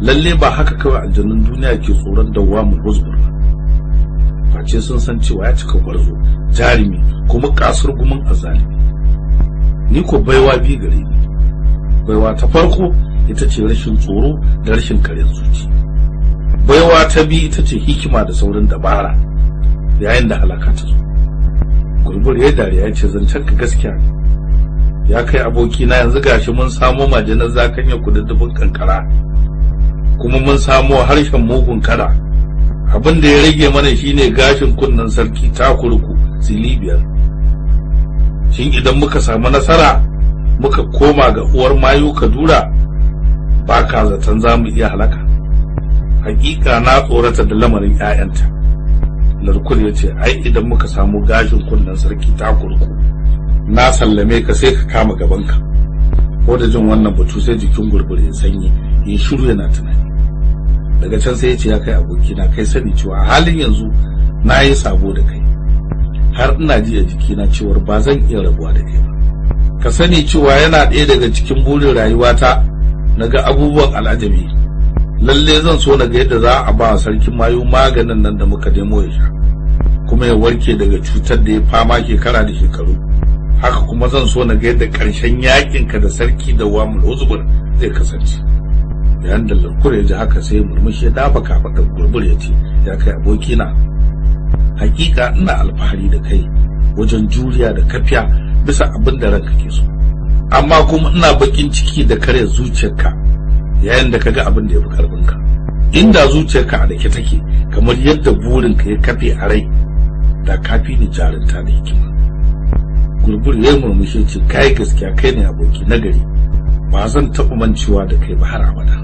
lalle ba haka kawai aljanun duniya ke tsoron dawamul huzbur face sun san cewa ya cika gwarzo jarumi kuma ƙasar gumin azalimi. Ni ko baiwa bi gare ni. Baiwa ta farko ita ce rashin tsoro da rashin kare zuci. Baiwa ta bi ita ce hikima da saurin dabara yayin da halaka ta zo. Gurbur ya dariya ya ce zancen ka gaskiya ya kai aboki na yanzu gashi mun samo majanar zakanya kududdufin kankara. Kuma mun samo harshen mugun kada. Abin da ya rage mana shine gashin kunnen sarki takurku silibiyar shin idan muka samu nasara muka koma ga uwar mayu kadura ba ka zaton za mu iya halaka. Hakika na tsorata da lamarin 'ya'yanta larkur ya ce ai idan muka samu gashin kunnen sarki takurku na sallame ka sai ka kama gabanka. Ko da jin wannan batu sai jikin gurbure ya sanyi ya shiru yana tunani. Daga can sai ya ce ya kai abokina kai sani cewa a halin yanzu na yi sabo da kai. Har ina ji a jikina cewar ba zan iya rabuwa da kai ba. Ka sani cewa yana ɗaya daga cikin burin rayuwata na ga abubuwan al'ajabi. Lalle zan so na ga yadda za a ba sarkin mayu maganin nan da muka nemo ya sha kuma ya warke daga cutar da ya fama shekara da shekaru. Haka kuma zan so na ga yadda ƙarshen yaƙin ka da sarki da wamul uzbur zai kasance. Yayin da larkur ya ji haka sai murmushi ya dafa kafaɗar gurbur ya ce ya kai abokina hakika ina alfahari da kai wajen juriya da kafiya bisa abin da ranka ke so. Amma kuma ina bakin ciki da kare zuciyarka yayin da kaga abin da ya fi karfinka inda zuciyarka a dake take kamar yadda burinka ya kafe a rai da kafi ni jarinta da hikima. Gurbur ya murmushe ce kai gaskiya kai ne aboki nagari ba zan taɓa mancewa da kai ba har abada.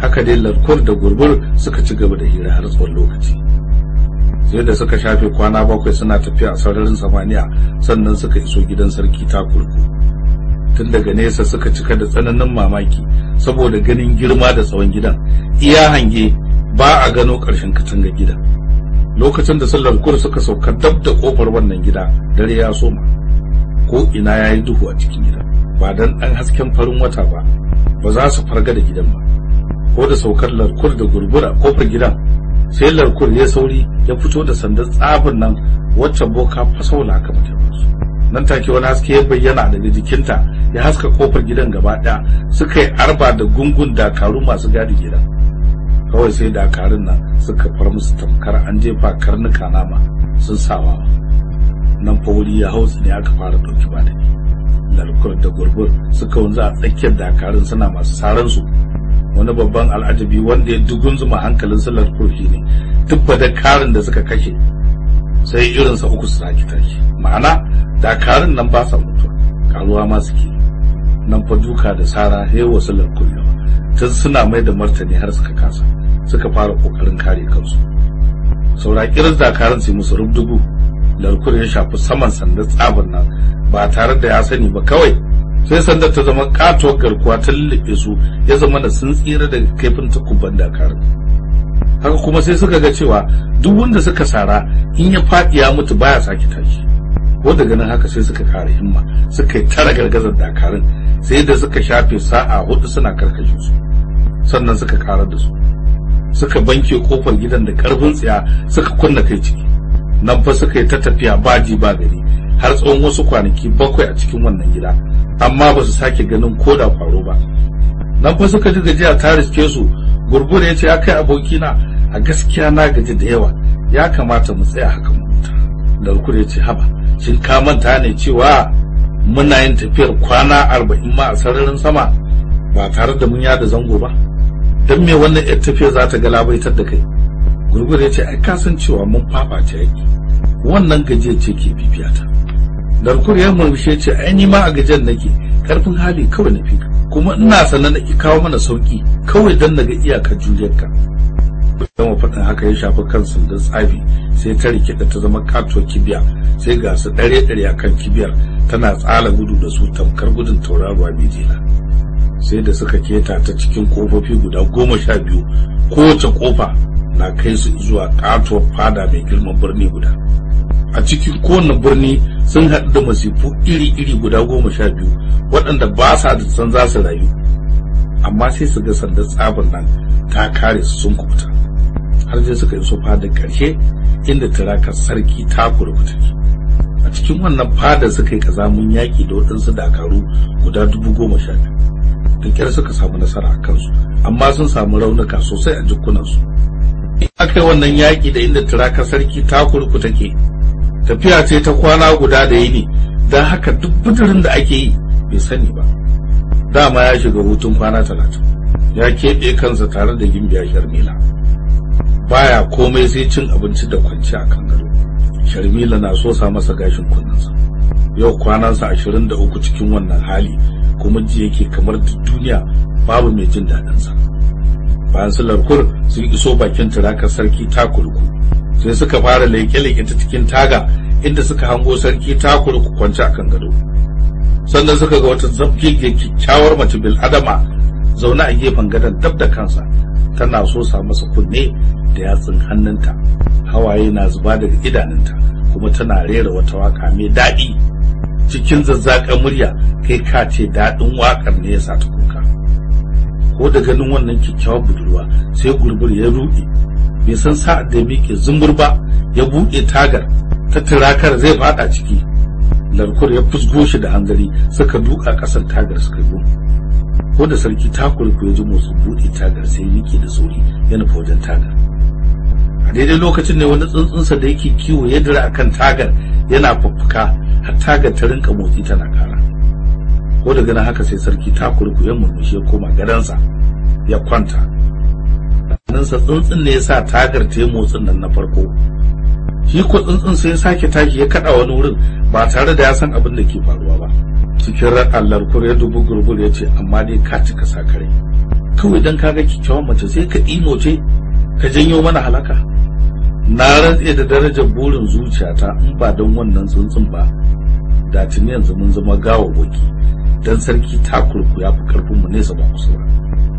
Haka dai larkur da gurbur suka ci gaba da hira har tsawon lokaci. Sai da suka shafe kwana bakwai suna tafiya a sararin samaniya sannan suka iso gidan sarki takurku tun daga nesa suka cika da tsananin mamaki saboda ganin girma da tsawon gidan. Iya hange ba a gano ƙarshen katangar gidan. Lokacin da sallar kur suka sauka dab da ƙofar wannan gida dare ya soma. Ko ina ya yi duhu a cikin gidan. Ba dan ɗan hasken farin wata ba ba za su farga da gidan ba. Ko da saukar larkur da gurbura ƙofar gidan sai larkur ya sauri ya fito da sandar tsafin nan wacce boka fasaula aka mata su nan take wani haske ya bayyana daga jikinta ya haska ƙofar gidan gaba ɗaya suka yi arba da gungun dakaru masu gadi gidan. Kawai sai dakarun nan suka far musu tamkar an jefa karnuka nama sun sawa nan fa wuri ya hausa ne aka fara ɗauki ba da larkur da gurbur suka wanzu a tsakiyar dakarun suna masu saran su wani babban al'ajabi wanda ya dugunzuma hankalin su larkur ne. Duk da karin da suka kashe sai irinsa uku su saki tashi. Ma'ana dakarun nan ba sa mutuwa karuwa ma suke nan fa duka da sara ya wasu larkur yawa tun suna mai da martani har suka kasa suka fara ƙoƙarin kare kansu. Saura kirin dakarun sai musu rubdugu larkur ya shafi saman sandar tsabin nan ba tare da ya sani ba kawai sai sandar ta zama katuwar garkuwa ta lullube su ya zama da sun tsira daga kaifin takubban dakarun haka kuma sai suka ga cewa duk wanda suka sara in ya faɗi ya mutu baya sake tashi. Ko daga nan haka sai suka kare himma suka yi tara gargazar dakarun sai da suka shafe sa'a huɗu suna karkashe su. Sannan suka karar da su. Suka banke ƙofar gidan da ƙarfin tsiya suka kunna kai ciki. Nan fa suka yi ta tafiya baji ba gari har tsawon wasu kwanaki bakwai a cikin wannan gida. Amma ba su sake ganin koda kwaro ba. Nan fa suka ji gajiya ta riske su gurgure ya ce ya kai abokina a gaskiya na gaji da yawa ya kamata mu tsaya haka mu huta. Larkur ya ce haba shin ka manta ne cewa muna yin tafiyar kwana arba'in ma a sararin sama ba tare da mun yada zango ba? Don me wannan yar tafiyar za ta galabaitar da kai? Gurgur ya ce ai ka san cewa mun faface yaki wannan gajiyar ce ke bibiyata darkur ya murmushe ce ai ni ma a gajiyar nake. Karfin hali kawai na fika. Kuma ina sanar na kawo mana sauƙi kawai don na ga iyakar juriyarka. Yawan faɗin haka ya shafi kan sandan tsafi sai ta riƙe da ta zama katuwar kibiya. Sai ga su ɗare ɗare a kan kibiyar tana tsala gudu da su tamkar gudun tauraruwa mai jela sai da suka keta ta cikin kofofi guda goma sha biyu kowace ƙofa na kai su zuwa katuwar fada mai girman birni guda. A cikin kowane birni sun haɗu da masifu iri-iri guda goma sha biyu waɗanda ba sa da san za su rayu. Amma sai su ga sandar tsabar nan ta kare su sun kubuta har sai suka iso fadar ƙarshe inda turakar sarki ta kurkuta a cikin wannan fadar suka yi kazamun yaƙi da waɗansu dakaru guda dubu goma sha biyu. Da suka samu nasara a kansu amma sun samu raunuka sosai a jikunansu in aka yi wannan yaƙi da inda turakar sarki ta kurkuta ke tafiya ce ta kwana guda da yini. Don haka duk bidirin da ake yi bai sani ba. Dama ya shiga hutun kwana talatin. Ya keɓe kansa tare da gimbiya sharmila. Baya komai sai cin abinci da kwanci a kan gado. Sharmila na so sa masa gashin kunnensa. Yau kwanansa ashirin da uku cikin wannan hali kuma ji yake kamar duniya babu mai jin daɗinsa. Bayan su larkur sun iso bakin turakar sarki takurku sai suka fara leƙe-leƙe ta cikin taga inda suka hango sarki takurku kwance a kan gado. Sannan suka ga wata zabgege kyakkyawar mace bil adama zaune a gefen gadon dab da kansa. Tana so sa masa kunne da yatsun hannunta. Hawaye na zuba daga idanunta kuma tana rera wata waƙa mai daɗi. Cikin zazzaƙan murya kai ka ce daɗin waƙar ne ya sa ta kuka. Ko da ganin wannan kyakkyawar budurwa sai gurbur ya ruɗe. Bai san sa'ad da miƙe zumbur ba ya buɗe tagar ta turakar zai faɗa ciki. Larkur ya fusgo shi da hanzari suka duka ƙasar tagar suka yi ko da sarki takurku ya ji motsin buɗe tagar sai ya da sauri ya nufa wajen tagar. A daidai lokacin ne wani tsuntsunsa da yake kiwo ya dira akan tagar yana fuffuka har tagar ta rinka motsi tana kara ko da ganin haka sai sarki takurku ya murmushi ya koma gadansa ya kwanta. Sa tsuntsun ne ya sa tagar ta motsin nan na farko. Shi ko tsuntsun sai ya sake tashi ya kada wani wurin ba tare da ya san abin da ke faruwa ba. Cikin raɗan larkur ya dubu gurbur ya ce amma dai ka cika sakare. Kawai dan kaga kyakkyawan mace sai ka ce ka janyo mana halaka. Na rantse da darajar burin zuciyata in ba don wannan tsuntsun ba. Da tuni yanzu mun zama gawawwaki dan sarki takurku ya fi ƙarfin mu nesa ba kusa ba.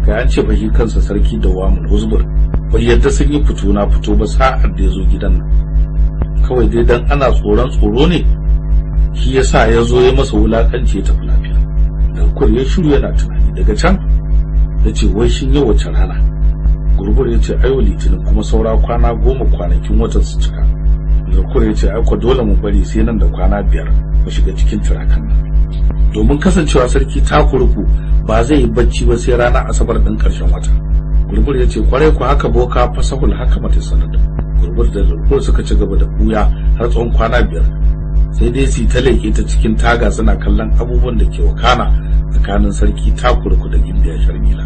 Kai an ce shi kansa sarki da wamul huzbur. Bai yadda sun yi fito na fito ba sa'ar da ya zo gidan nan. Kawai dai dan ana tsoron tsoro ne shi yasa ya zo ya masa wulakanci tafi lafiya. Da kur ya shiru yana tunani. Daga can ya ce wai shin yau wace rana? Gurbur ya ce ayo litinin kuma saura kwana goma kwanakin watan su cika. Zarkur ya ce aiko dole mu bari sai nan da kwana biyar mu shiga cikin turakan nan. Domin kasancewa sarki takurku ba zai yi bacci ba sai ranar asabar din ƙarshen wata. Gurbur ya ce ƙwarai ku haka boka fasahul haka mata sanada gurbur da zarkur suka ci gaba da buya har tsawon kwana biyar. Sai dai su ta leke ta cikin taga suna kallon abubuwan da ke wakana tsakanin sarki takurku da gimbiya sharmila.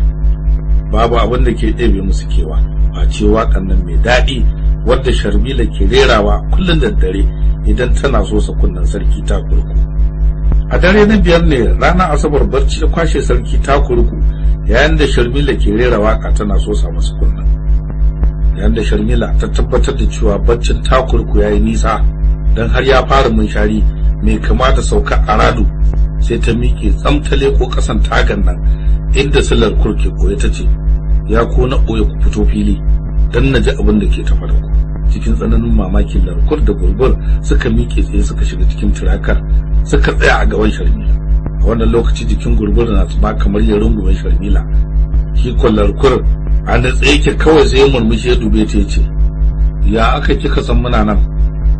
Babu abin da ke ɗebe musu kewa face waƙan nan mai daɗi wadda sharmila ke rerawa kullum da dare idan tana so sa kunnen sarki takurku. A dare na biyar ne ranar asabar barci ya kwashe sarki takurku yayin da sharmila ke rera waƙa tana so sa masa kunnen yayin da sharmila ta tabbatar da cewa baccin takurku yayi nisa dan har ya fara munshari mai kama da sauka radu sai ta miƙe tsamtale ko ƙasan tagan nan inda silar kurke koya ta ce ya ko na ɓoye ku fito fili dan na ji abin da ke tafa da ku. Cikin tsananin mamakin larkur da gurbur suka miƙe tsaye suka shiga cikin turakar suka tsaya a gaban sharmila. A wannan lokaci jikin gurbur na tsuma kamar ya rungume sharmila. Shi ko larkur a da tsaye kawai sai murmushi ya dube ta ce ya aka kika san muna nan?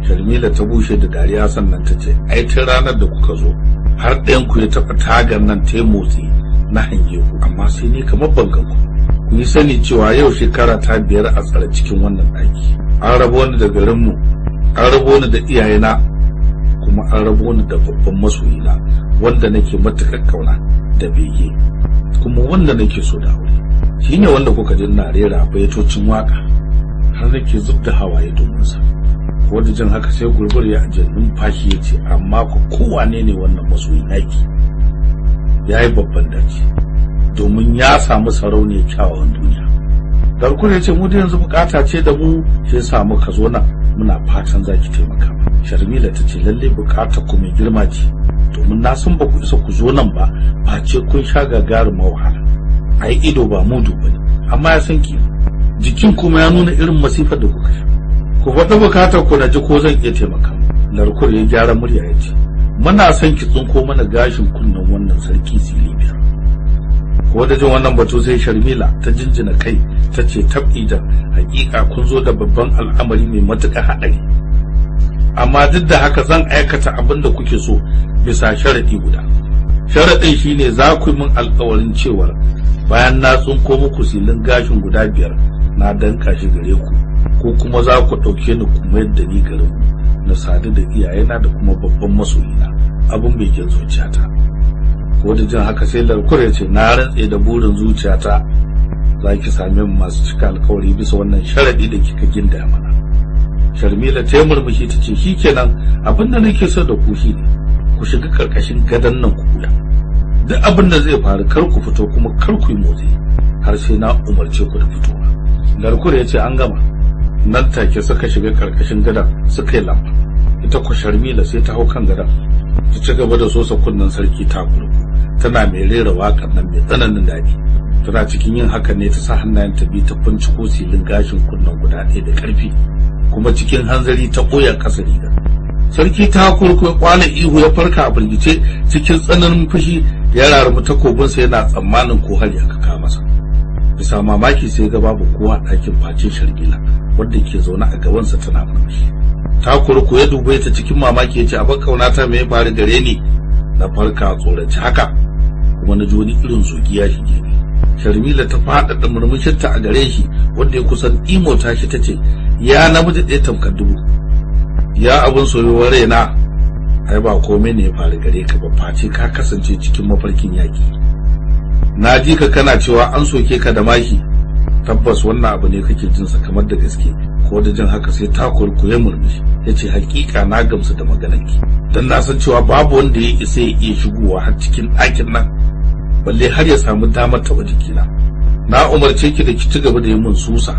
Sharmila ta bushe da dariya sannan ta ce ai tun ranar da kuka zo har ɗayan ku ya taɓa tagar nan ta motsi na hange ku amma sai ni kamar ban ku. Ku yi sani cewa yau shekara ta biyar a tsare cikin wannan ɗaki. An rabo ni da garinmu an rabo ni da iyayena kuma an rabo ni da babban masoyina wanda nake matuƙar ƙauna da bege kuma wanda nake so da aure. Shine wanda kuka ji na rera baitocin waƙa har nake zub da hawaye domin sa. Wanda jin haka sai gurbur ya ajiye numfashi ya ce amma ku kowane ne wannan masoyi naki ya yi babban dace domin ya samu sarauniyar kyawawan duniya. Garkur ya ce mu da yanzu buƙata ce da mu shi yasa muka zo nan muna fatan za ki taimaka Sharmila ta ce lalle buƙata ku mai girma ce. Domin na san ba ku isa ku zo nan ba face kun sha gagarin wahala. Ai ido ba mudu ba ne amma ya san ki jikin kuma ya nuna irin masifar da kuka sha. Ku faɗi buƙatar ku na ji ko zan iya taimaka Larkur ya gyara murya ya ce muna son ki tsinko mana gashin kunnen wannan sarki silibiyar ko da jin wannan batu sai sharmila ta jinjina kai ta ce tabija hakika kun zo da babban al'amari mai matuƙar haɗari. Amma duk da haka zan aikata abin da kuke so bisa sharaɗi guda. Sharaɗin shine za ku yi min alƙawarin cewar bayan na tsinko muku silin gashin guda biyar na danka shi gare ku ko kuma za ku ɗauke ni kuma yadda ni garin na sadu da iyayena da kuma babban masoyina. Abin bai jin zuciyata. Ko da jin haka sai larkur ya ce na rantse da burin zuciyata za ki same mu masu cika alkawari bisa wannan sharaɗi da kika ginda mana. Sharmila ta yi murmushi ta ce shikenan abin da nake so da ku shi ku shiga ƙarƙashin gadon nan ku kula. Duk abin da zai faru kar ku fito kuma kar ku yi motsi har sai na umarce ku da fitowa. Larkur ya ce an gama. Nan take suka shiga ƙarƙashin gadon suka yi lamba. Ita ku sharmila sai ta hau kan gadon ta ci gaba da sosa kunnen sarki ta tana mai rera waƙar nan mai tsananin daɗi. Tana cikin yin hakan ne ta sa hannayen ta bi ta binciko silin gashin kunnen guda ɗaya da ƙarfi. Kuma cikin hanzari ta ɓoya ƙasa riga sarki ta kurku ya kwana ihu ya farka a firgice cikin tsananin fushi ya rarumi takobinsa yana tsammanin ko hari aka kawo masa. Bisa mamaki sai ga babu kowa ɗakin face shargila wadda ke zaune a gabansa tana murmushi. Ta kurku ya dube ta cikin mamaki ya ce abin kaunata me ya faru gare ni? Na farka tsoraci haka kuma na ji wani irin zogi ya shige ni. Sharmila ta faɗaɗa murmushinta a gare shi wanda ya kusan imo ta shi ta ce ya namiji ɗaya tamkar dubu. Ya abin soyuwar raina ai ba komai ne ya faru gare ka ba face ka kasance cikin mafarkin yaki na ji ka kana cewa an soke ka da maki tabbas wannan abu ne kake jin sa kamar da gaske. Ko da jin haka sai ta kurkuye murmushi ya ce hakika na gamsu da maganarki. Dan na san cewa babu wanda ya isa ya iya shigowa har cikin ɗakin nan balle har ya samu damar taɓa jikina. Na umarce ki da ki ci gaba da yi min susa.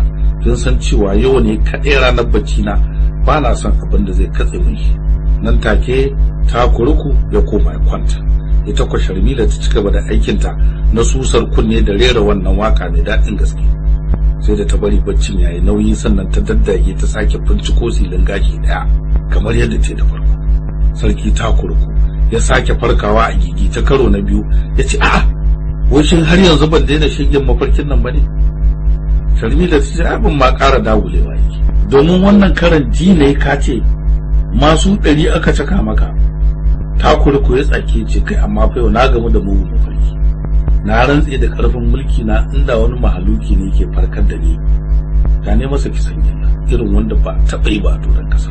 Kin san cewa yau ne kaɗai ranar bacci na ba na son abin da zai katse min shi. Nan take ta kuruku ya koma ya kwanta. Ita kwa sharmila ta ci gaba da aikinta na susar kunne da rera wannan waƙa mai daɗin gaske. Sai da ta bari baccin yayi nauyi sannan ta daddage ta sake binciko silin gashi ɗaya kamar yadda ta da farko. Sarki ta kurku ya sake farkawa a gigi ta karo na biyu ya ce a'a wai shin har yanzu ban daina shigin mafarkin nan ba ne sharmila ta ce abin ma ƙara dagulewa yake domin wannan karan ji ne ka ce masu ɗari aka caka maka. Ta kurku ya tsake ce kai amma fa yau na gamu da mugun mafarki. Na rantse da ƙarfin mulki na inda wani mahaluki ne ke farkar da ni. Da ne masa kisan gilla irin wanda ba taɓa yi ba a doron ƙasa.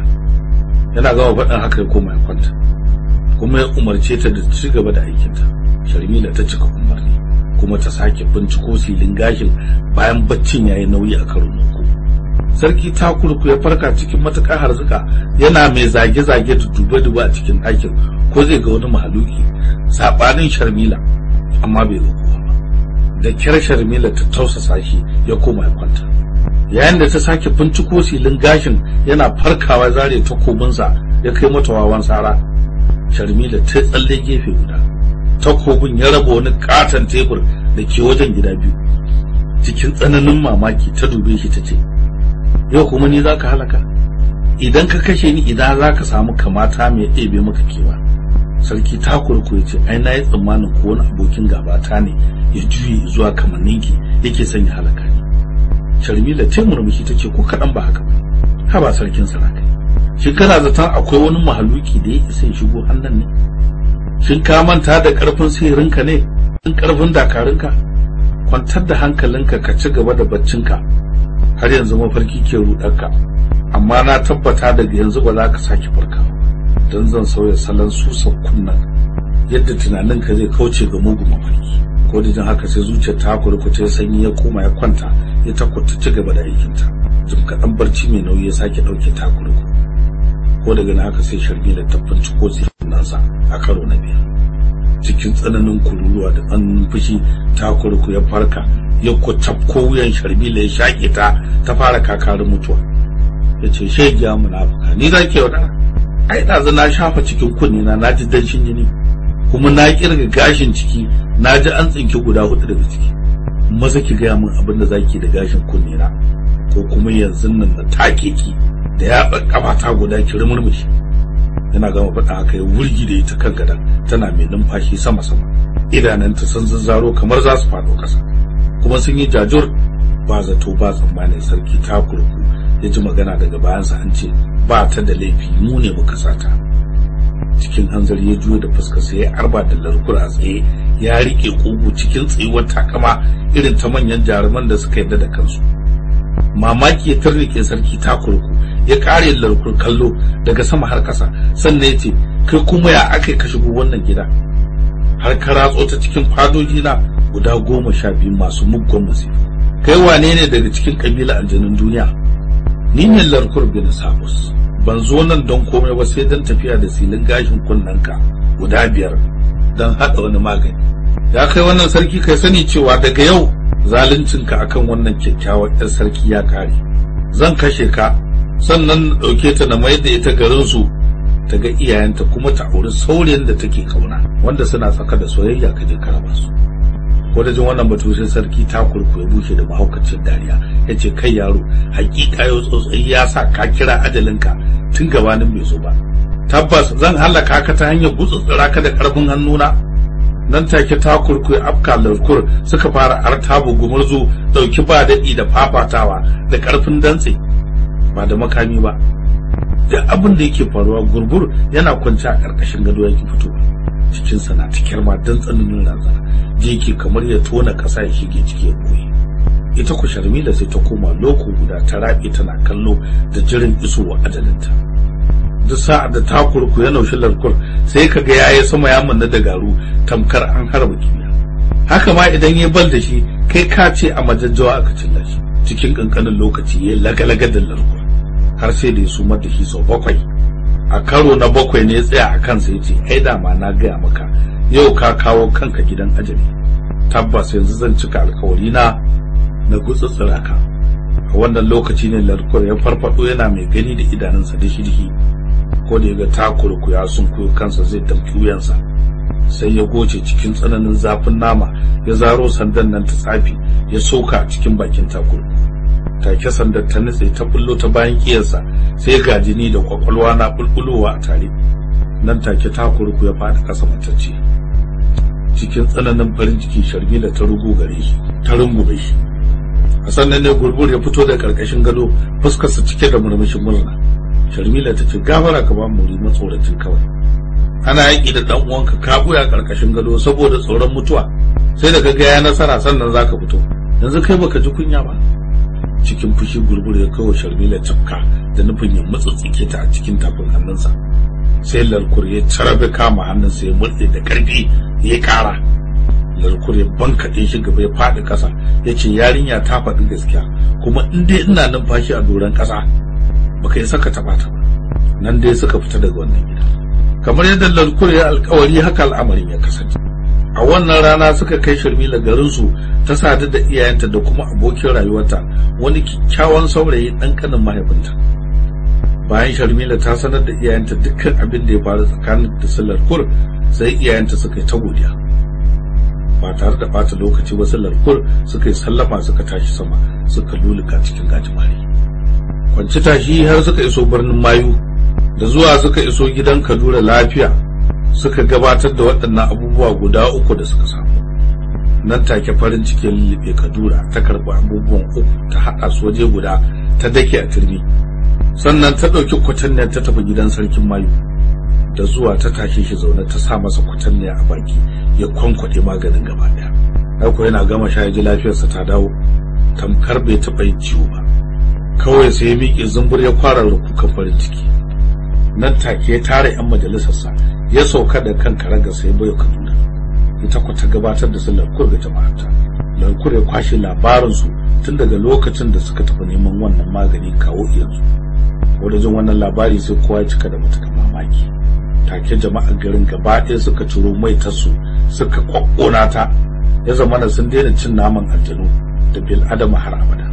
Yana gama faɗin haka ya koma ya kwanta kuma ya umarce ta da ci gaba da aikinta. Sharmila ta cika umarni. Kuma ta sake binciko silin gashin bayan baccin yayi nauyi a karo uku sarki takurku ya farka cikin matuƙar harzuka yana mai zage-zage da dube-dube a cikin ɗakin ko zai ga wani mahaluki. Saɓanin sharmila amma bai zo kowa ba. Da kyar sharmila ta tausasa shi ya koma ya kwanta. Yayin da ta sake binciko silin gashin yana farkawa zare takobinsa ya kai mata wawan sara. Sharmila ta tsalle gefe guda. Takobin ya raba wani katon tebur da ke wajen gida biyu. Cikin tsananin mamaki ta dube shi ta ce yau kuma ni zaka halaka? Idan ka kashe ni idan zaka samu kamata mai ɗebe maka kewa? Sarki takurku ya ce ai na yi tsammanin ko wani abokin gabata ne ya juye zuwa kamanninki yake son ya halaka ni. Sharmila ta murmushi ta ce ko kaɗan ba haka ba. Ha ba sarkin sarakai. Shin kana zaton akwai wani mahaluki da ya isa shigo hannun ne? Shin ka manta da ƙarfin sihirinka ne? In ƙarfin dakarunka kwantar da hankalinka ka ci gaba da baccinka. Har yanzu mafarki ke rudarka amma na tabbata daga yanzu ba za ka sake farkawa don zan sauya salon susan kunnan yadda tunaninka zai kauce ga mugun mafarki. Ko da jin haka sai zuciyar ta kurkuta ya sanyi ya koma ya kwanta ya takwata ci gaba da aikinta. Jim kaɗan barci mai nauyi ya sake ɗauke takurku. Ko daga na haka sai shargila ta binciko nasa a karo na biyar. Cikin tsananin kururuwa da tsananin fushi takurku ya farka ya ko wuyan sharbila ya shaƙe ta ta fara kakarin mutuwa. Ya ce shegiya munafuka ni za ke wadana ai ɗazu na shafa cikin kunni na na ji danshin jini kuma na ƙirga gashin ciki na ji an tsinki guda huɗu daga ciki. Maza ki gaya min abin da zaki da gashin kunni na ko kuma yanzu nan na take ki da ya kafa ta guda ki rumurmushi yana gama faɗa haka ya wurgi da ita kan gadan tana mai numfashi sama sama idananta sun zazzaro kamar za su faɗo ƙasa. Kuma sun yi jajur. Ba zato ba tsammanin sarki takurku ya ji magana daga bayansa an ce ba ta da laifi mu ne muka sata cikin hanzari ya juyo da fuska sai ya arba da larkur a tsaye. Ya riƙe kugu cikin tsayuwar takama irin ta manyan jaruman da suka yarda da kansu. Mamaki ya tarnike sarki takurku ya kare larkur kallo daga sama har kasa sannan ya ce kai kuma ya aka ka shigo wannan gida? Har ka ratso ta cikin fadoji na guda goma sha biyu masu muggan masifu. Kai wane ne daga cikin kabila aljanun duniya? Ni ne larkur bin sabus ban zo nan don komai ba sai don tafiya da silin gashin kunnanka guda biyar don haɗa wani magani. Ya kai wannan sarki kai sani cewa daga yau zaluncinka akan wannan kyakkyawar 'yar sarki ya kare zan kashe ka sannan na ɗauke ta na mayar da ita garinsu ta ga iyayenta kuma ta auri saurayin da take ƙauna wanda suna tsaka da soyayya ka je karaba su. Ko da jin wannan batu sai sarki ta kurku bushe da mahaukacin dariya ya ce kai yaro hakika yau tsotsayi ya sa ka kira ajalinka tun gabanin bai zo ba. Tabbas zan halaka ka ta hanyar gutsutsura ka da ƙarfin hannuna. Nan take ta kurku ya afka larkur suka fara artabu gumurzu ɗauki ba daɗi da fafatawa da ƙarfin dantse ba da makami ba. Da abin da yake faruwa gurgur yana kwance a ƙarƙashin gado yake fitowa cikinsa na tikir ma don tsananin razana. Je yake kamar ya tona ƙasa ya shige ciki ya koyi ita ku sharmila sai ta koma loko guda ta raɓe tana kallo da jirin isowa adalinta duk sa'ad da takurku ya naushi larkur sai ka ga yayi sama ya manna da garu tamkar an harba kibiya haka ma idan ya bal da shi kai ka ce a majajjawa aka cilla shi. Cikin kankanin lokaci ya lagalaga da larkur har sai da ya sumar da shi sau bakwai. A karo na bakwai ne ya tsaya a kansa ce ai dama na gaya maka yau ka kawo kanka gidan ajali. Tabbas yanzu zan cika alkawari na na gutsutsura ka. A wannan lokaci ne larkur ya farfado yana mai gani da idanunsa da shirhi. Ko da ya ga takurku ya sunkuyo kansa zai damki wuyansa. Sai ya goce cikin tsananin zafin nama ya zaro sandan nan ta tsafi ya soka cikin bakin takurku. Take sandar ta nutse ta bullo ta bayan kiyarsa sai ga jini da ƙwaƙwalwa na bulbulowa a tare. Nan take takurku ya faɗi ƙasa matacce. Cikin tsananin farin ciki shargila ta rugu gare shi ta rungume shi. A sannan ne gurbur ya fito da ƙarƙashin gado fuskarsa cike da murmushin murna. Sharmila ta ce gafara ka ba muri matsoracin kawai. Ana yaƙi da ɗan uwanka ka buya ƙarƙashin gado saboda tsoron mutuwa. Sai da ga ya nasara sannan zaka fito. Yanzu kai baka ji kunya ba. Cikin fushi gurbur ya kawo sharmila tafka da nufin ya matsatsike ta a cikin tafin hannunsa. Sai larkur ya carabe kama hannunsa ya murɗe da ƙarfi ya ƙara. Larkur ya bankaɗe shi gaba ya faɗi ƙasa ya ce yarinya ta faɗi gaskiya kuma in dai ina numfashi a doron ƙasa baka yi saka taɓa ta ba. Nan dai suka fita daga wannan gida kamar yadda larkur ya alkawari haka al'amarin ya kasance. A wannan rana suka kai sharmila garinsu ta sadu da iyayenta da kuma abokin rayuwarta wani kyakkyawan saurayi ɗan kanin mahaifinta. Bayan sharmila ta sanar da iyayenta dukkan abin da ya faru tsakanin da sallar kur sai iyayenta suka yi ta godiya. Ba tare da bata lokaci ba sallar kur suka yi sallama suka tashi sama suka luluka cikin gajimare. Kwanci tashi har suka iso birnin mayu da zuwa suka iso gidan kadura lafiya. Suka gabatar da waɗannan abubuwa guda uku da suka samu. Nan take farin ciki lullube kadura ta karɓi abubuwan uku ta haɗa su waje guda ta dake a turmi. Sannan ta ɗauki kwatanniya ta tafi gidan sarkin mayu da zuwa ta tashe shi zaune ta sa masa kwatanniya a baki ya kwankwaɗe maganin gaba ɗaya. Aiko yana gama sha ji lafiyarsa ta dawo tamkar bai taɓa yin ciwo ba. Kawai sai ya miƙe zumbur ya kwarara kukan farin ciki. Nan take ya tara 'yan majalisarsa ya sauka da kan karaga sai bai kaduna. Ita kwa ta gabatar da sallar kur ga jama'arta larkur ya kwashe labarinsu tun daga lokacin da suka tafi neman wannan magani kawo yanzu. Wajen wannan labari sai kowa ya cika da matuƙar mamaki. Take jama'ar garin gaba ɗaya suka ciro mai tasu suka kwakkona ta. Ya zama da sun daina cin naman aljanu da bil adama har abada.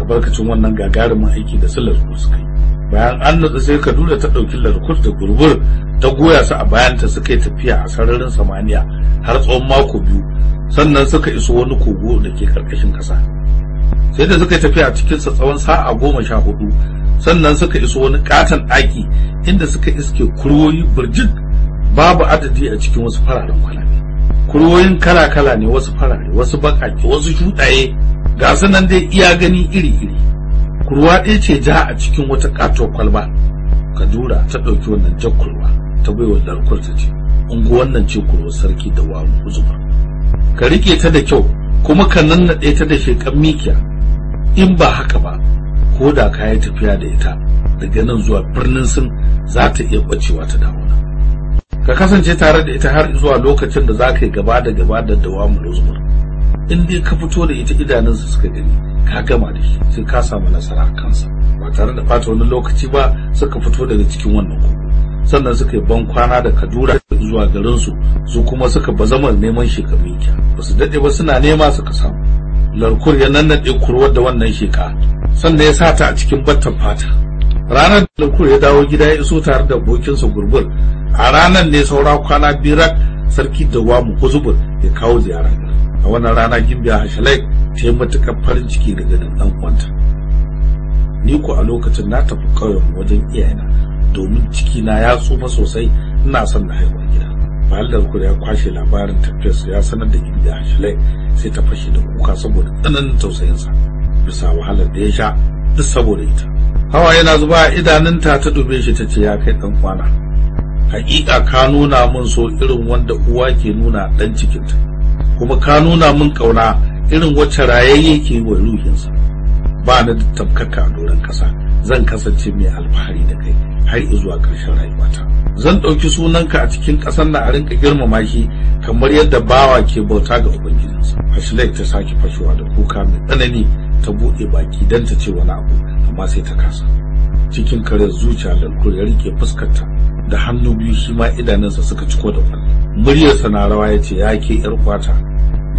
Albarkacin wannan gagarumin aiki da larkur suka yi. Bayan an nutsu sai kaduna ta ɗauki larkur da gurbur ta goya su a bayanta suka yi tafiya a sararin samaniya har tsawon mako biyu. Sannan suka iso wani kogo da ke ƙarƙashin ƙasa. Sai da suka yi tafiya a cikinsa tsawon sa'a goma sha huɗu sannan suka iso wani katon ɗaki inda suka iske kurwoyi birjik. Babu adadi a cikin wasu fararen kwalabe. Kurwoyin kala-kala ne wasu farare wasu bakake wasu shuɗaye. Ga su nan dai iya gani iri-iri. Kurwa ɗaya ce ja a cikin wata ƙatuwar kwalba. Kadura ta ɗauki wannan jan kurwa. Ta baiwa larkur ta ce. Ungu wannan ce kurwa sarki da wa zuba ka riƙe ta da kyau kuma ka nannaɗe ta da shekan mikiya. In ba haka ba ko da ka yi tafiya da ita daga nan zuwa birnin sun za ta iya ɓacewa ta dawo ka kasance tare da ita har zuwa lokacin da za ka yi gaba da gaba da dawamu luzmur in dai ka fito da ita idanunsa suka gani ka gama da shi sai ka samu nasara kansa. Ba tare da fata wani lokaci ba suka fito daga cikin wannan kogo sannan suka yi ban kwana da kadura zuwa garinsu su kuma suka bazama neman shekaru kya ba su daɗe ba suna nema suka samu. Larkur ya nannaɗe kurwar da wannan sheka. Sannan ya sata a cikin battan fata. Ranar da larkur ya dawo gida ya iso tare da abokinsa gurbur a ranar ne saura kwana birak sarki da wamu huzubur ya kawo ziyara a wannan rana gimbiya hashalai ta yi matuƙar farin ciki da ganin ɗan uwanta. Ni ko a lokacin na tafi ƙauyen wajen iyayena. Domin cikina ya tsufa sosai ina son na haihuwa gida. Bayan ku ya kwashe labarin tafiyarsa ya sanar da gimbiya hashalai sai ta fashe da kuka saboda tsananin tausayinsa bisa wahalar da ya sha duk saboda ita. Hawa yana zuba a idanunta ta dube shi ta ce ya kai ɗan kwana hakika ka nuna min so irin wanda uwa ke nuna dan cikinta kuma ka nuna min ƙauna irin wacce rayayye ke wa ruhinsa. Ba da tabkaka a doron kasa zan kasance mai alfahari da kai har zuwa ƙarshen rayuwata. Zan ɗauki sunanka a cikin ƙasar na a rinka girmama shi kamar yadda bawa ke bauta ga ubangijinsa. Ashley ta sake fashewa da kuka mai tsanani ta buɗe baki don ta ce wani abu amma sai ta kasa. Cikin kare zuciya lalkur ya riƙe fuskarta da hannu biyu shi ma idanunsa suka ciko da ƙwallo muryarsa na rawa ya ce ya ke yar kwata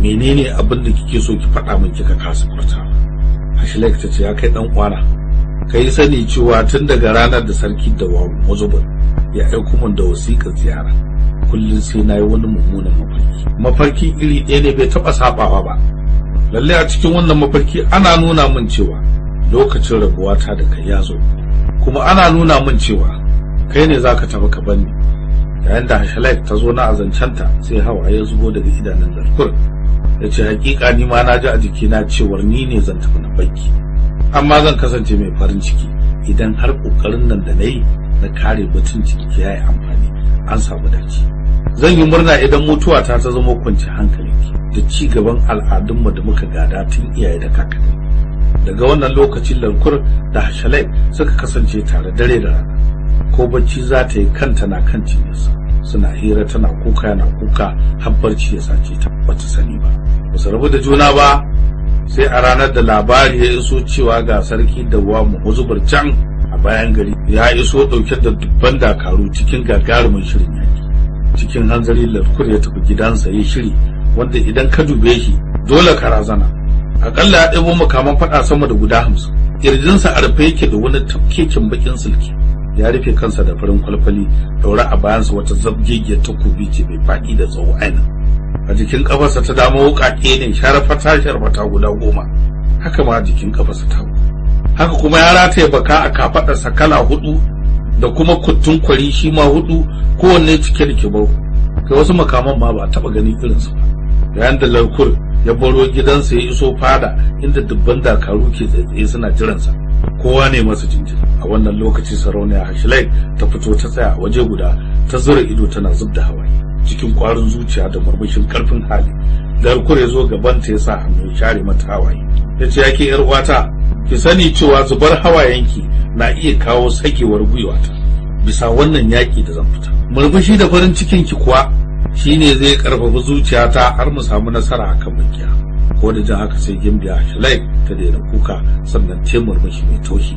menene abin da kike so ki faɗa min kika kasa furta Ashlek ta ce ya kai dan kwana kai sani cewa tun daga ranar da sarki da Muzubur ya aiko min da wasiƙar ziyara kullum sai na yi wani mummunan mafarki. Mafarki iri ɗaya ne bai taɓa saɓawa ba. Lalle a cikin wannan mafarki ana nuna min cewa lokacin rabuwata da kai ya zo kuma ana nuna min cewa kai ne zaka tafi ka bani yayin da Hashalek ta zo na azancanta sai hawaye zubo daga idanun Zarkur. Ya ce hakika ni ma na ji a jikina cewar ni ne zan tafi na baki amma zan kasance mai farin ciki idan har ƙoƙarin nan da na yi na kare mutuncin ki yayi amfani. An samu dace zan yi murna idan mutuwa ta ta zama kwanci hankalinki da ci gaban al'adunmu da muka gada tun iyaye da kakanni. Daga wannan lokacin lankur da hashalai suka kasance tare dare da rana. Ko bacci za ta yi kanta na kan cinyarsa. Suna hira tana kuka yana kuka har barci ya sace ta bata sani ba. Ba su rabu da juna ba sai a ranar da labari ya iso cewa ga sarki da wa muhuzubar can a bayan gari ya iso ɗauke da dubban dakaru cikin gagarumin shirin yaki cikin hanzari lankur ya tafi gidansa ya shiri wanda idan ka dube shi dole ka razana. Akalla ya ɗebo makaman faɗa sama da guda hamsin. Ƙirjinsa a rufe yake da wani tafkekin bakin silki. Ya rufe kansa da farin kwalkwali daura a bayansa wata zabgegiyar takobi ce mai faɗi da tsawo aina a jikin kafarsa ta dama wuƙaƙe ne sharafata sharfata guda goma. Haka ma jikin kafarsa ta haka kuma ya rataye baka a kafaɗarsa kala huɗu da kuma kuttun kwari shi ma huɗu kowanne cike da kibar. Kai wasu makaman ma ba taɓa ganin irinsu ba. Yayin da larkur ya baro gidansa ya iso fada inda dubban dakaru ke tsaitsaye suna jiransa. Kowa ne masa jinjin. A wannan lokaci sarauniya hashilai ta fito ta tsaya waje guda ta zura ido tana zub da hawaye cikin kwarin zuciya da murmushin ƙarfin hali. Larkur ya zo gaban ta ya sa hannu share mata hawaye. Ya ce yake yar uwata ki sani cewa zubar hawayenki na iya kawo sagewar gwiwata. Bisa wannan yaki da zan fita. Murmushi da farin cikin ki kuwa shine zai ƙarfafa zuciyata har mu samu nasara akan makiya. Ko da jin haka sai gimbiya shalai ta daina kuka sannan ta murmushi mai toshi.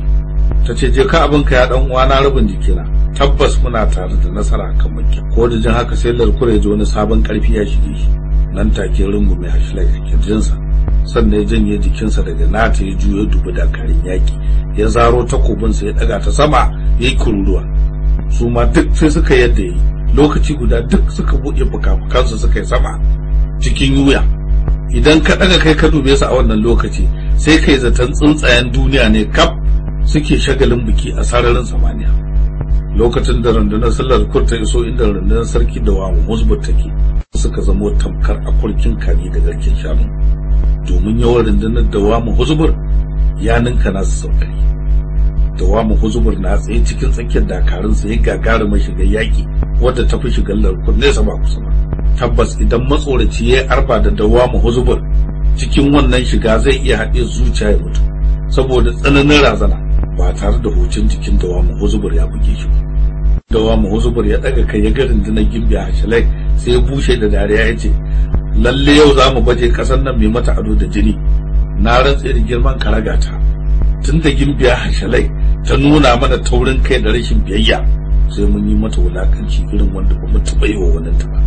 Ta ce je ka abinka ya dan uwana rabin jikina. Tabbas muna tare da nasara akan makiya ko da jin haka sai larkure ji wani sabon ƙarfi ya shige shi. Nan take rungu mai hashlai a kirjinsa. Sannan ya janye jikinsa daga nata ya juyo dubi dakarun yaki ya zaro takobinsa ya daga ta sama ya yi kururuwa. Su ma duk sai suka yadda yi. Lokaci guda duk suka buɗe fuka-fukansu suka yi sama cikin yuya idan ka ɗaga kai ka dube su a wannan lokaci sai kai zaton tsuntsayen duniya ne kaf suke shagalin biki a sararin samaniya. Lokacin da rundunar sallar kur ta iso inda rundunar sarki da wamu musbut take suka zamo tamkar akurkin kani da garken shanu. Domin yawan rundunar dawamu huzubur ya ninka nasu saukari dawamu huzubur na tsaye cikin tsakiyar dakarunsa ya gagarumar shiga yaƙi wadda ta fi shigar larkun nesa ba kusa ba. Tabbas idan matsoraci ya arba da dawamu huzubur cikin wannan shiga zai iya haɗe zuciya ya mutu. Saboda tsananin razana ba tare da hucin jikin dawamu huzubur ya buge shi ba. Dawamu huzubur ya ɗaga kai ya ga rundunar gimbiya hashalai sai ya bushe da dariya ya ce lalle yau za mu baje ƙasar nan mai mata ado da jini. Na rantse da girman karagata. Tun da gimbiya hashalai ta nuna mana taurin kai da rashin biyayya sai mun yi mata wulakanci irin wanda ba mu taɓa yi wa wani ta ba.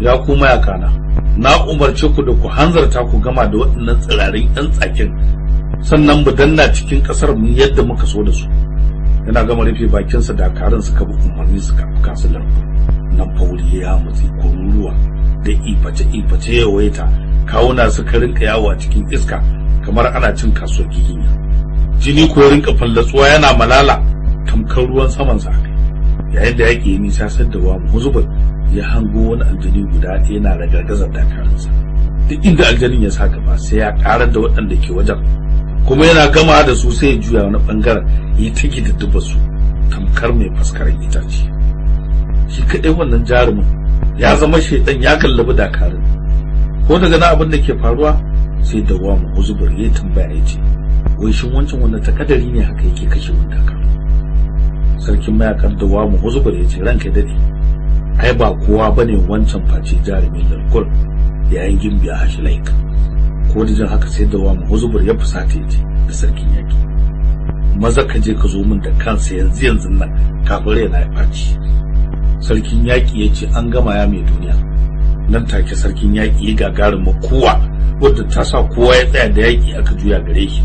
Ya kuma ya kana na umarce ku da ku hanzarta ku gama da waɗannan tsirarin ƴan tsakin. Sannan mu danna cikin ƙasar mu yadda muka so da su. Yana gama rufe bakinsa dakarun suka bi umarni suka afka su nan. Fauri ya mutsi kururuwa da iface iface ya waita. Kawuna suka rinka yawo a cikin iska kamar ana cin kasuwar giginya. Jini ko rinka fallatsuwa yana malala. Tamkar ruwan saman sa yayin da yake nisa sadda wa muzubur ya hango wani aljani guda ɗaya yana ragargazar dakarunsa duk inda aljanin ya sa gaba sai ya karar da waɗanda ke wajen. Kuma yana gama da su sai ya juya wani ɓangaren ya ta gididdiba su tamkar mai faskarar itace. Shi kaɗai wannan jarumin ya zama shaidan ya gallabi dakarun ko daga na abin da ke faruwa? Sai da wa muzubur ya tambaya ya ce wai shin wancan wanda takadari ne haka yake kashe mun dakarun sarkin mayaƙan da wa muzubur ya ce ranka daɗe ai ba kowa ba ne wancan face jarumin lalkur yayin gimbiya hashilaik ko da jin haka sai da wa huzubur ya fusata ya ce da sarkin yaki maza ka je ka zo min da kansa yanzu yanzu nan kafin raina ya faci sarkin yaki ya ce an gama ya mai duniya. Nan take sarkin yaki ya gagarin kowa wanda ta sa kowa ya tsaya da yaki aka juya gare shi.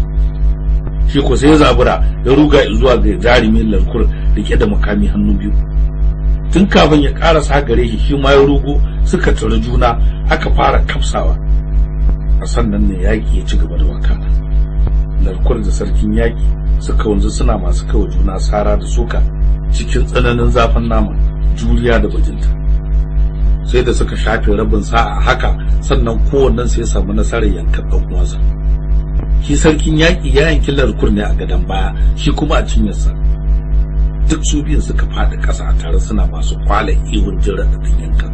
Shi ko sai ya zabura ya ruga zuwa ga jarumin lalkur riƙe da makami hannu biyu. Tun kafin ya karasa gare shi shi ma ya rugo suka tare juna aka fara kafsawa. A sannan ne yaƙi ya ci gaba da wakana. Larkur da sarkin yaƙi suka wanzu suna masu kawo juna sara da suka cikin tsananin zafin nama juriya da bajinta. Sai da suka shafe rabin sa'a haka sannan kowannen sai ya samu nasarar yankan ɗan uwansa. Shi sarkin yaƙi ya yanki larkur ne a gadon baya shi kuma a cinyarsa. Duk su biyun suka faɗi ƙasa tare suna masu kwala ihun jin raɗaɗin yankan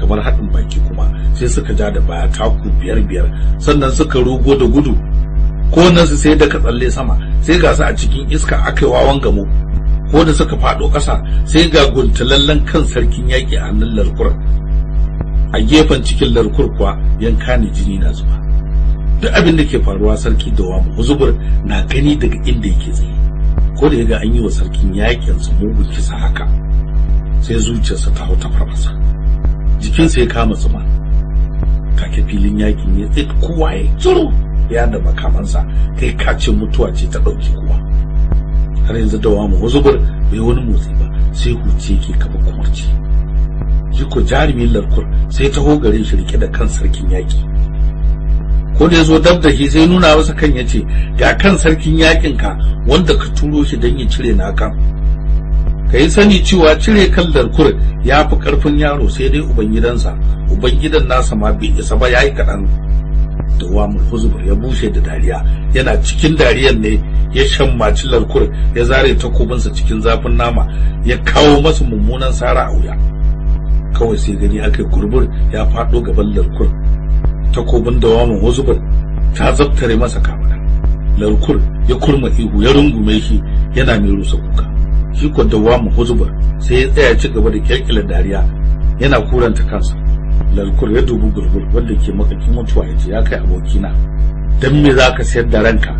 kamar haɗin baki kuma sai suka ja da baya taku biyar biyar sannan suka rugo da gudu. Ko nan su sai daga tsalle sama sai ga su a cikin iska aka yi wawan gamo. Ko da suka faɗo ƙasa sai ga guntulallen kan sarkin yaƙi a hannun larkur. A gefen cikin larkur kuwa yanka ne jini na zuba. Duk abin da ke faruwa sarki da wamu huzubur na gani daga inda yake tsaye. Ko da ya ga an yi wa sarkin yaƙin sa mugun kisa haka sai zuciyarsa ta hau ta farfasa. Jikinsa ya kama tsuma. Take filin yaƙin ya tsit kowa ya tsuru ya da makamansa. Kai kace mutuwa ce ta ɗauki kowa. Har yanzu da wa mu zubur bai wani motsi ba sai huce yake kafa kumarci shi ko jarumin larkur sai ta gare shi riƙe da kan sarkin yaki ko da ya zo dab da shi sai nuna masa kan ya ce ga kan sarkin yaƙin ka wanda ka turo shi don ya cire na kan ka yi sani cewa cire kan larkur ya fi ƙarfin yaro sai dai ubangidansa. Ubangidan nasa ma bai isa ba ya yi kaɗan. Da huzubur ya bushe da dariya. Yana cikin dariyan ne ya shammaci larkur ya zare takobinsa cikin zafin nama ya kawo masa mummunan sara a wuya. Kawai sai gani aka gurbur ya faɗo gaban larkur takobin da wamul huzubur ta zabtare masa kamada larkur ya kurma ihu ya rungume shi yana mai rusa kuka. Shi ko dawamu huzubur sai ya tsaya ci gaba da kirkira dariya yana kuranta kansa. Lalkur ya dubi gurgur wanda ke makakin mutuwa ya ce ya kai abokina dan me za ka sayar da ranka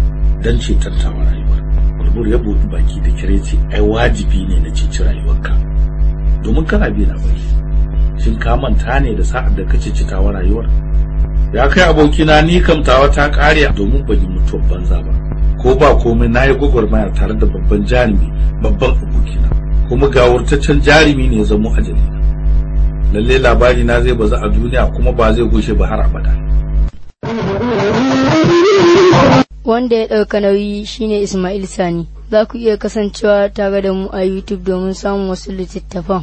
dan cetar tawa rayuwa gurgur ya buɗi baki da kire ce ai wajibi ne na ceci rayuwarka. Domin kana bi na bai shin ka manta ne da sa'ar da ka ceci tawa rayuwar? Ya kai abokina ni kam tawa ta kare domin ban yi mutuwar banza ba. Ko ba komai na yi gwagwarmaya tare da babban jarumi babban abokina. Kuma gawurtaccen jarumi ne zamo ajali lalle labari na zai bazu a duniya kuma ba zai gushe ba har abada. Wanda ya ɗauka nauyi shine Ismail Sani. Za ku iya kasancewa tare da mu a YouTube domin samun wasu littattafan.